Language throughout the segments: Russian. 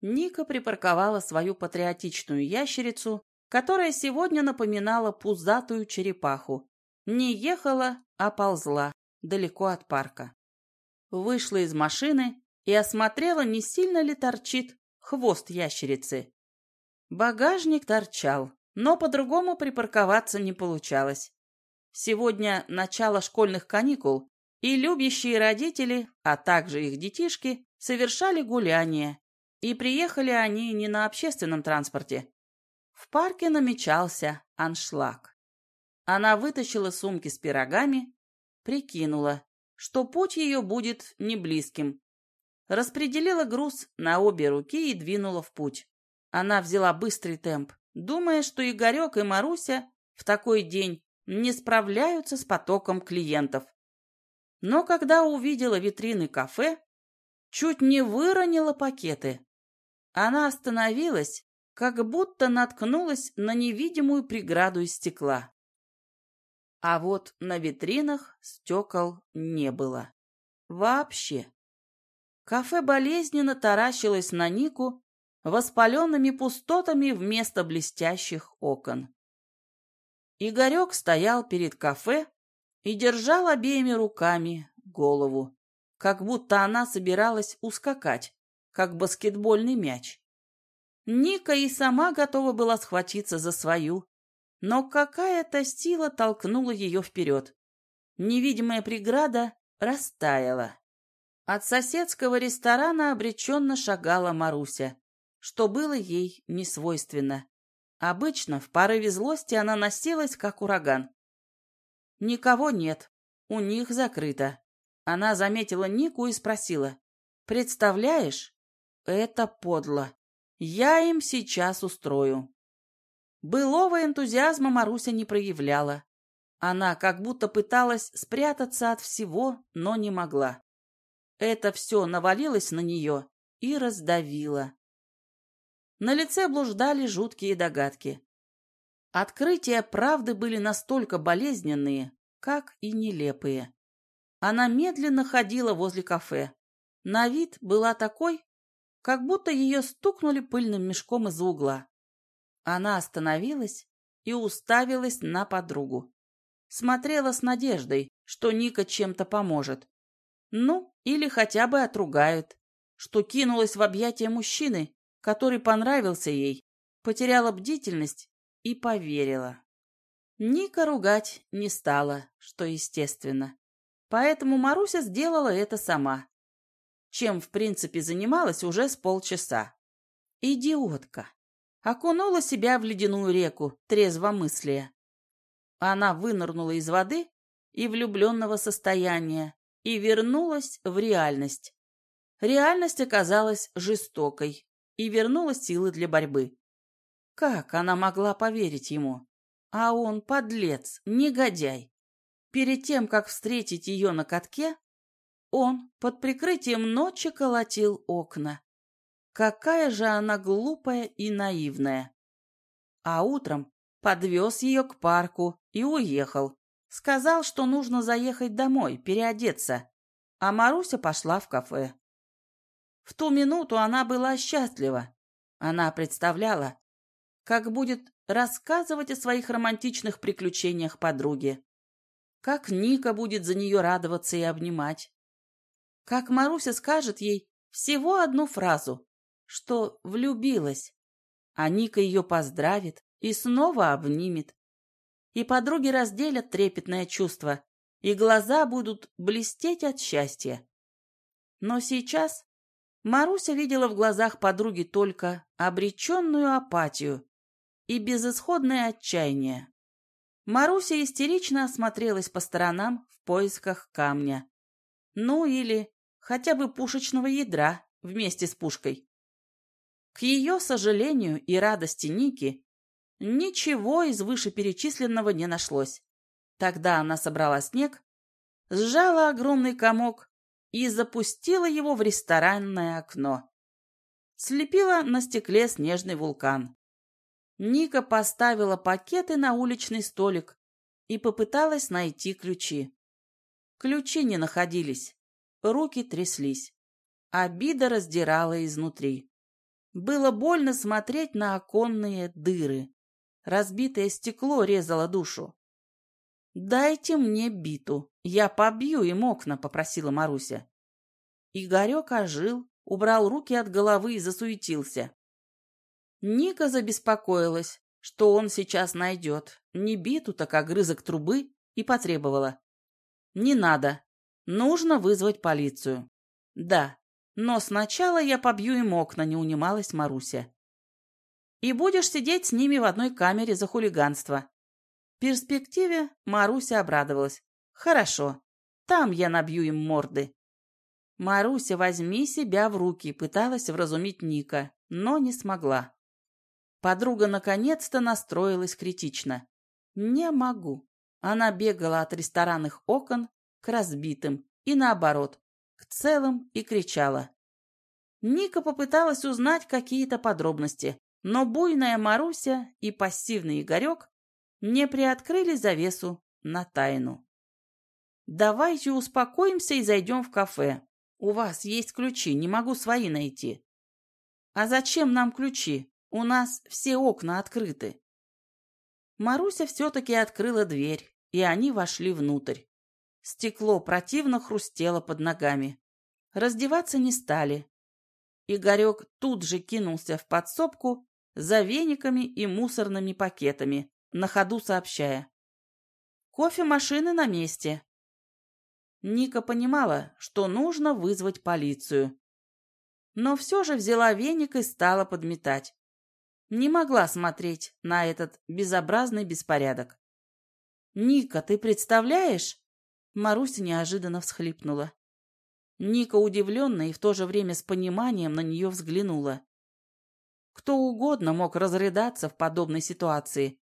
Ника припарковала свою патриотичную ящерицу, которая сегодня напоминала пузатую черепаху. Не ехала, а ползла, далеко от парка. Вышла из машины и осмотрела, не сильно ли торчит хвост ящерицы. Багажник торчал, но по-другому припарковаться не получалось. Сегодня начало школьных каникул, и любящие родители, а также их детишки, совершали гуляния, и приехали они не на общественном транспорте. В парке намечался аншлаг. Она вытащила сумки с пирогами, прикинула, что путь ее будет не близким. Распределила груз на обе руки и двинула в путь. Она взяла быстрый темп, думая, что Игорек и Маруся в такой день не справляются с потоком клиентов. Но когда увидела витрины кафе, чуть не выронила пакеты. Она остановилась, как будто наткнулась на невидимую преграду из стекла. А вот на витринах стекол не было. Вообще. Кафе болезненно таращилось на Нику воспаленными пустотами вместо блестящих окон. Игорек стоял перед кафе и держал обеими руками голову, как будто она собиралась ускакать, как баскетбольный мяч. Ника и сама готова была схватиться за свою, но какая-то сила толкнула ее вперед. Невидимая преграда растаяла. От соседского ресторана обреченно шагала Маруся, что было ей не свойственно. Обычно в порыве злости она носилась, как ураган. Никого нет, у них закрыто. Она заметила Нику и спросила. «Представляешь, это подло. Я им сейчас устрою». Былого энтузиазма Маруся не проявляла. Она как будто пыталась спрятаться от всего, но не могла. Это все навалилось на нее и раздавило. На лице блуждали жуткие догадки. Открытия правды были настолько болезненные, как и нелепые. Она медленно ходила возле кафе. На вид была такой, как будто ее стукнули пыльным мешком из угла. Она остановилась и уставилась на подругу. Смотрела с надеждой, что Ника чем-то поможет. Ну, или хотя бы отругает, что кинулась в объятия мужчины, который понравился ей, потеряла бдительность и поверила. Ника ругать не стала, что естественно. Поэтому Маруся сделала это сама. Чем, в принципе, занималась уже с полчаса. Идиотка. Окунула себя в ледяную реку, трезвомыслия. Она вынырнула из воды и влюбленного состояния и вернулась в реальность. Реальность оказалась жестокой и вернула силы для борьбы. Как она могла поверить ему? А он подлец, негодяй. Перед тем, как встретить ее на катке, он под прикрытием ночи колотил окна. Какая же она глупая и наивная. А утром подвез ее к парку и уехал. Сказал, что нужно заехать домой, переодеться. А Маруся пошла в кафе. В ту минуту она была счастлива. Она представляла, как будет рассказывать о своих романтичных приключениях подруге. Как Ника будет за нее радоваться и обнимать. Как Маруся скажет ей всего одну фразу, что влюбилась. А Ника ее поздравит и снова обнимет. И подруги разделят трепетное чувство, и глаза будут блестеть от счастья. Но сейчас Маруся видела в глазах подруги только обреченную апатию и безысходное отчаяние. Маруся истерично осмотрелась по сторонам в поисках камня. Ну или хотя бы пушечного ядра вместе с пушкой. К ее сожалению и радости Ники ничего из вышеперечисленного не нашлось. Тогда она собрала снег, сжала огромный комок и запустила его в ресторанное окно. Слепила на стекле снежный вулкан. Ника поставила пакеты на уличный столик и попыталась найти ключи. Ключи не находились, руки тряслись. Обида раздирала изнутри. Было больно смотреть на оконные дыры. Разбитое стекло резало душу. «Дайте мне биту, я побью им окна», — попросила Маруся. Игорек ожил, убрал руки от головы и засуетился. Ника забеспокоилась, что он сейчас найдет, не биту, так огрызок трубы, и потребовала. «Не надо. Нужно вызвать полицию». «Да, но сначала я побью им окна», — не унималась Маруся. «И будешь сидеть с ними в одной камере за хулиганство». В перспективе Маруся обрадовалась. «Хорошо, там я набью им морды». «Маруся, возьми себя в руки», — пыталась вразумить Ника, но не смогла. Подруга наконец-то настроилась критично. «Не могу». Она бегала от ресторанных окон к разбитым и наоборот, к целым и кричала. Ника попыталась узнать какие-то подробности, но буйная Маруся и пассивный Игорек не приоткрыли завесу на тайну. «Давайте успокоимся и зайдем в кафе. У вас есть ключи, не могу свои найти». «А зачем нам ключи? У нас все окна открыты. Маруся все-таки открыла дверь, и они вошли внутрь. Стекло противно хрустело под ногами. Раздеваться не стали. Игорек тут же кинулся в подсобку за вениками и мусорными пакетами, на ходу сообщая. «Кофемашины на месте». Ника понимала, что нужно вызвать полицию. Но все же взяла веник и стала подметать не могла смотреть на этот безобразный беспорядок. «Ника, ты представляешь?» Маруся неожиданно всхлипнула. Ника удивленно и в то же время с пониманием на нее взглянула. Кто угодно мог разрыдаться в подобной ситуации,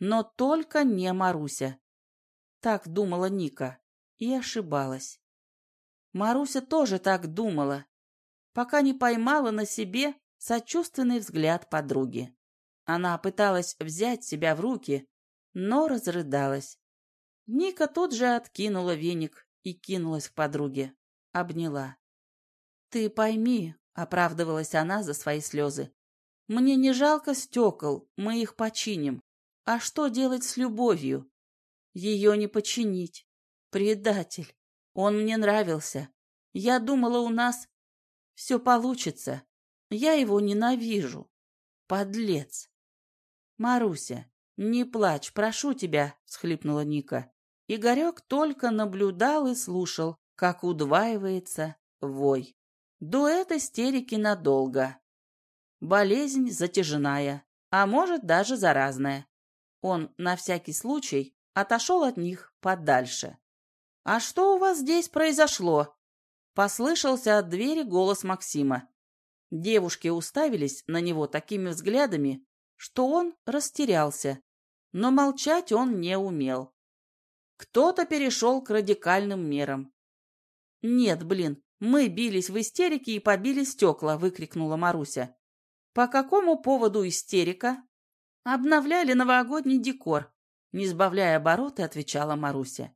но только не Маруся. Так думала Ника и ошибалась. Маруся тоже так думала, пока не поймала на себе сочувственный взгляд подруги. Она пыталась взять себя в руки, но разрыдалась. Ника тут же откинула веник и кинулась к подруге. Обняла. «Ты пойми», — оправдывалась она за свои слезы, — «мне не жалко стекол, мы их починим. А что делать с любовью? Ее не починить. Предатель. Он мне нравился. Я думала, у нас все получится. Я его ненавижу. Подлец. Маруся, не плачь, прошу тебя, всхлипнула Ника. Игорек только наблюдал и слушал, как удваивается вой. Дуэт истерики надолго. Болезнь затяжная, а может даже заразная. Он на всякий случай отошел от них подальше. «А что у вас здесь произошло?» Послышался от двери голос Максима. Девушки уставились на него такими взглядами, что он растерялся, но молчать он не умел. Кто-то перешел к радикальным мерам. «Нет, блин, мы бились в истерике и побили стекла!» — выкрикнула Маруся. «По какому поводу истерика?» «Обновляли новогодний декор», — не сбавляя обороты, отвечала Маруся.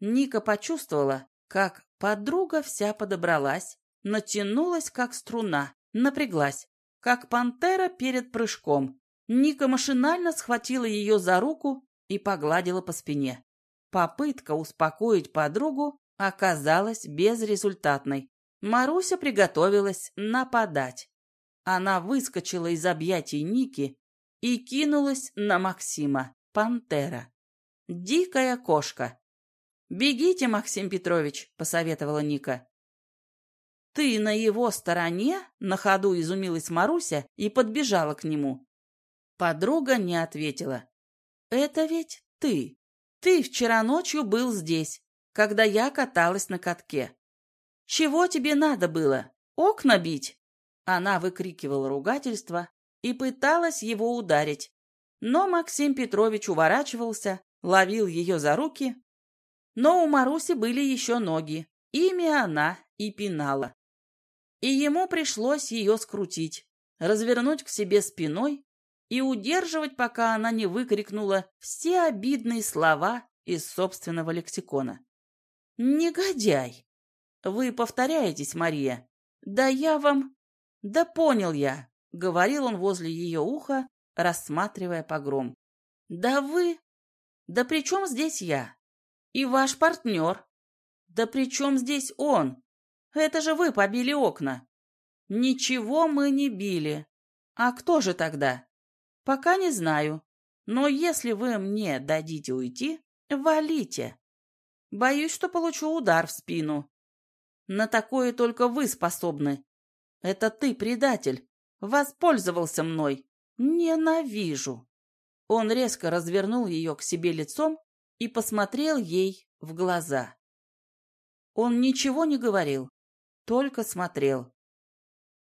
Ника почувствовала, как подруга вся подобралась, натянулась, как струна, напряглась, как пантера перед прыжком. Ника машинально схватила ее за руку и погладила по спине. Попытка успокоить подругу оказалась безрезультатной. Маруся приготовилась нападать. Она выскочила из объятий Ники и кинулась на Максима, пантера. Дикая кошка. «Бегите, Максим Петрович», — посоветовала Ника. «Ты на его стороне?» — на ходу изумилась Маруся и подбежала к нему. Подруга не ответила. «Это ведь ты. Ты вчера ночью был здесь, когда я каталась на катке. Чего тебе надо было? Окна бить?» Она выкрикивала ругательство и пыталась его ударить. Но Максим Петрович уворачивался, ловил ее за руки. Но у Маруси были еще ноги. Ими она и пинала и ему пришлось ее скрутить, развернуть к себе спиной и удерживать, пока она не выкрикнула все обидные слова из собственного лексикона. «Негодяй! Вы повторяетесь, Мария. Да я вам...» «Да понял я», — говорил он возле ее уха, рассматривая погром. «Да вы...» «Да при чем здесь я? И ваш партнер?» «Да при чем здесь он? Это же вы побили окна!» «Ничего мы не били. А кто же тогда?» «Пока не знаю. Но если вы мне дадите уйти, валите. Боюсь, что получу удар в спину. На такое только вы способны. Это ты, предатель, воспользовался мной. Ненавижу. Он резко развернул ее к себе лицом и посмотрел ей в глаза. Он ничего не говорил, только смотрел.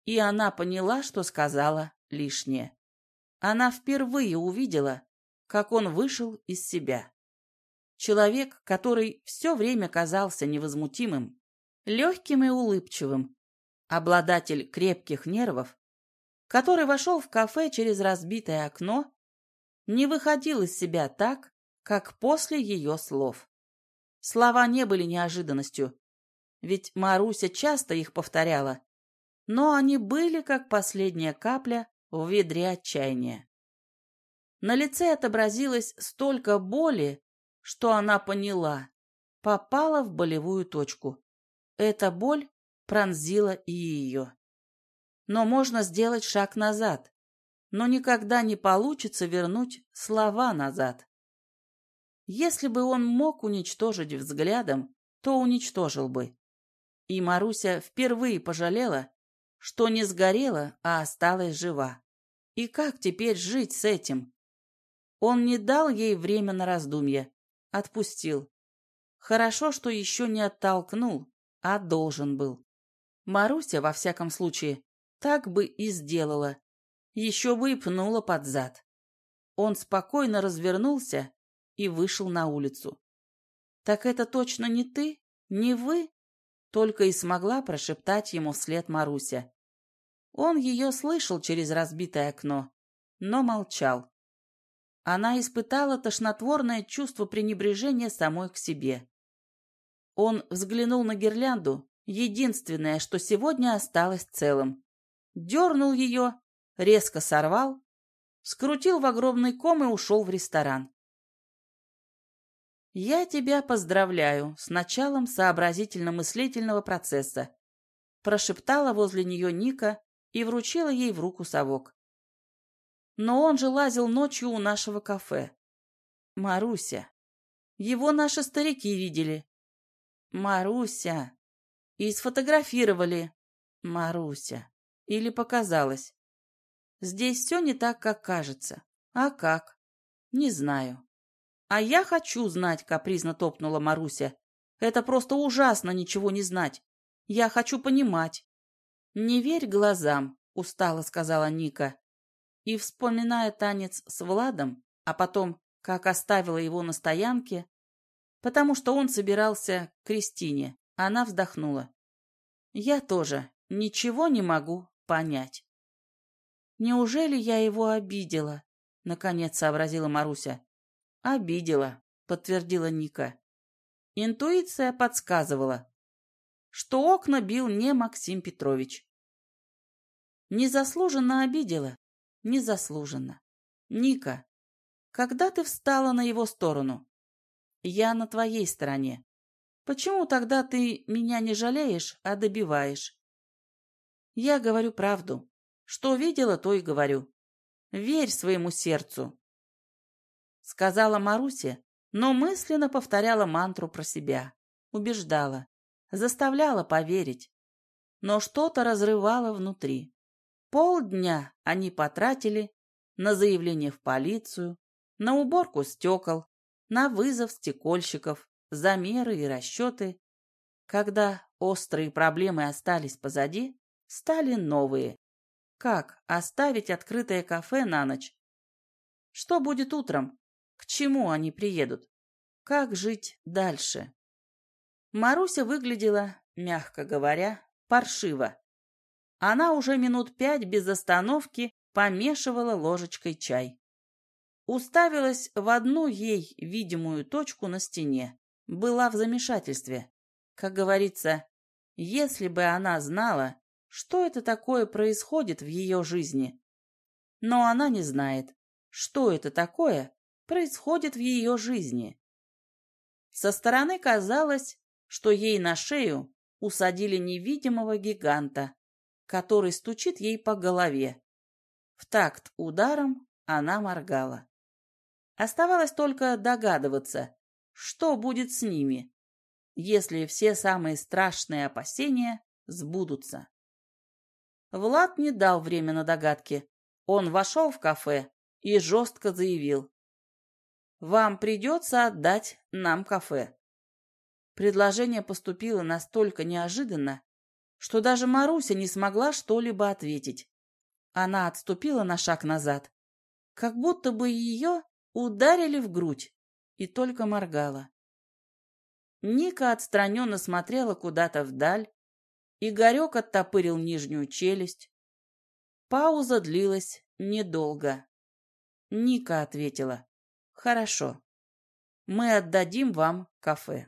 И она поняла, что сказала лишнее. Она впервые увидела, как он вышел из себя. Человек, который все время казался невозмутимым, легким и улыбчивым, обладатель крепких нервов, который вошел в кафе через разбитое окно, не выходил из себя так, как после ее слов. Слова не были неожиданностью, ведь Маруся часто их повторяла, но они были как последняя капля в ведре отчаяния. На лице отобразилось столько боли, что она поняла, попала в болевую точку. Эта боль пронзила и ее. Но можно сделать шаг назад, но никогда не получится вернуть слова назад. Если бы он мог уничтожить взглядом, то уничтожил бы. И Маруся впервые пожалела, что не сгорела, а осталась жива. И как теперь жить с этим? Он не дал ей время на раздумье, отпустил. Хорошо, что еще не оттолкнул, а должен был. Маруся, во всяком случае, так бы и сделала. Еще бы и пнула под зад. Он спокойно развернулся и вышел на улицу. «Так это точно не ты? Не вы?» Только и смогла прошептать ему вслед Маруся. Он ее слышал через разбитое окно, но молчал. Она испытала тошнотворное чувство пренебрежения самой к себе. Он взглянул на гирлянду, единственное, что сегодня осталось целым. Дернул ее, резко сорвал, скрутил в огромный ком и ушел в ресторан. «Я тебя поздравляю с началом сообразительно-мыслительного процесса», прошептала возле нее Ника и вручила ей в руку совок. «Но он же лазил ночью у нашего кафе. Маруся. Его наши старики видели. Маруся. И сфотографировали. Маруся. Или показалось. Здесь все не так, как кажется. А как? Не знаю. А я хочу знать, капризно топнула Маруся. Это просто ужасно ничего не знать. Я хочу понимать. Не верь глазам, устало сказала Ника. И, вспоминая танец с Владом, а потом, как оставила его на стоянке, потому что он собирался к Кристине. Она вздохнула. Я тоже ничего не могу понять. Неужели я его обидела? Наконец сообразила Маруся. Обидела, подтвердила Ника. Интуиция подсказывала, что окна бил не Максим Петрович. Незаслуженно обидела, незаслуженно. Ника, когда ты встала на его сторону? Я на твоей стороне. Почему тогда ты меня не жалеешь, а добиваешь? Я говорю правду. Что видела, то и говорю. Верь своему сердцу. Сказала Маруся, но мысленно повторяла мантру про себя. Убеждала. Заставляла поверить. Но что-то разрывало внутри. Полдня они потратили на заявление в полицию, на уборку стекол, на вызов стекольщиков, замеры и расчеты. Когда острые проблемы остались позади, стали новые. Как оставить открытое кафе на ночь? Что будет утром? К чему они приедут? Как жить дальше? Маруся выглядела, мягко говоря, паршиво. Она уже минут пять без остановки помешивала ложечкой чай уставилась в одну ей видимую точку на стене. Была в замешательстве. Как говорится, если бы она знала, что это такое происходит в ее жизни. Но она не знает, что это такое происходит в ее жизни. Со стороны казалось, что ей на шею усадили невидимого гиганта, который стучит ей по голове. В такт ударом она моргала. Оставалось только догадываться, что будет с ними, если все самые страшные опасения сбудутся. Влад не дал время на догадки. Он вошел в кафе и жестко заявил. «Вам придется отдать нам кафе». Предложение поступило настолько неожиданно, что даже Маруся не смогла что-либо ответить. Она отступила на шаг назад, как будто бы ее ударили в грудь, и только моргала. Ника отстраненно смотрела куда-то вдаль, Игорек оттопырил нижнюю челюсть. Пауза длилась недолго. Ника ответила. «Хорошо. Мы отдадим вам кафе».